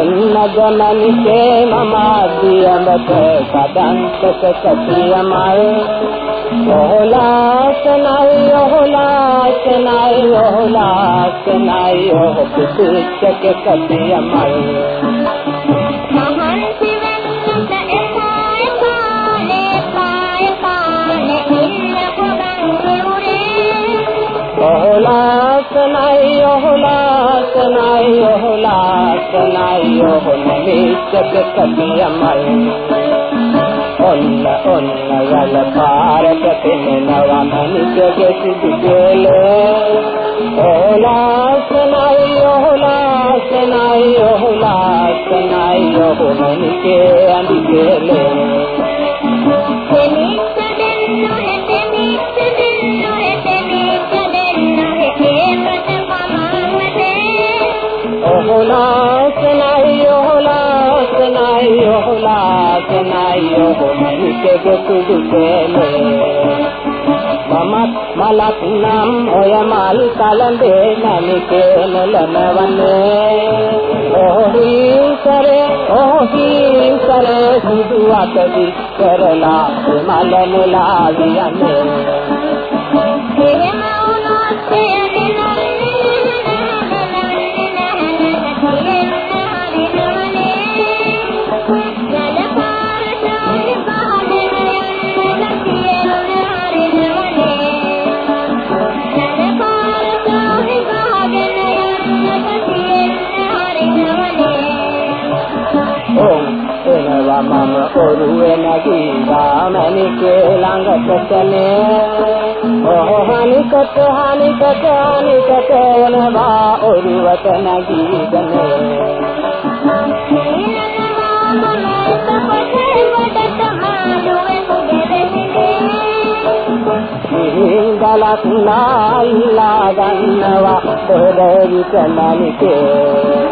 न जननि ते ममाक समारे सहला नमारो पार न नवान सिधे ඔහලාසනයි ඔහලාසනයි ඔහොමනිකගේ සුදු කේලේ මමත් මලක් නම් ඔය මල් කලඹේ නැමිකේ නෙලනවන්නේ ඔහි කරේ ඔහි කරේ සුදු අත දික් කරලා මල නෙලා වියන්නේ එනවා මම ඔරුවේ නැගීවා මැනිකේ ළඟටනේ ඔහො හනිකට හනිකට හනිකට එනවා ඔරුවට නැගීගෙන. ගලක් නාල්ලා ගන්නවා පොඩවිත මැනිකේ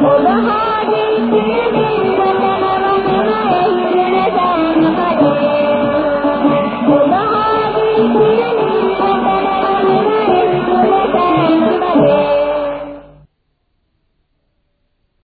ಕೊಡ ಹಾಗೆ